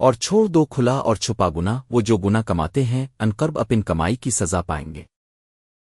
اور چھوڑ دو کھلا اور چھپا گنا وہ جو گنا کماتے ہیں، انقرب اپن کمائی کی سزا پائیں گے۔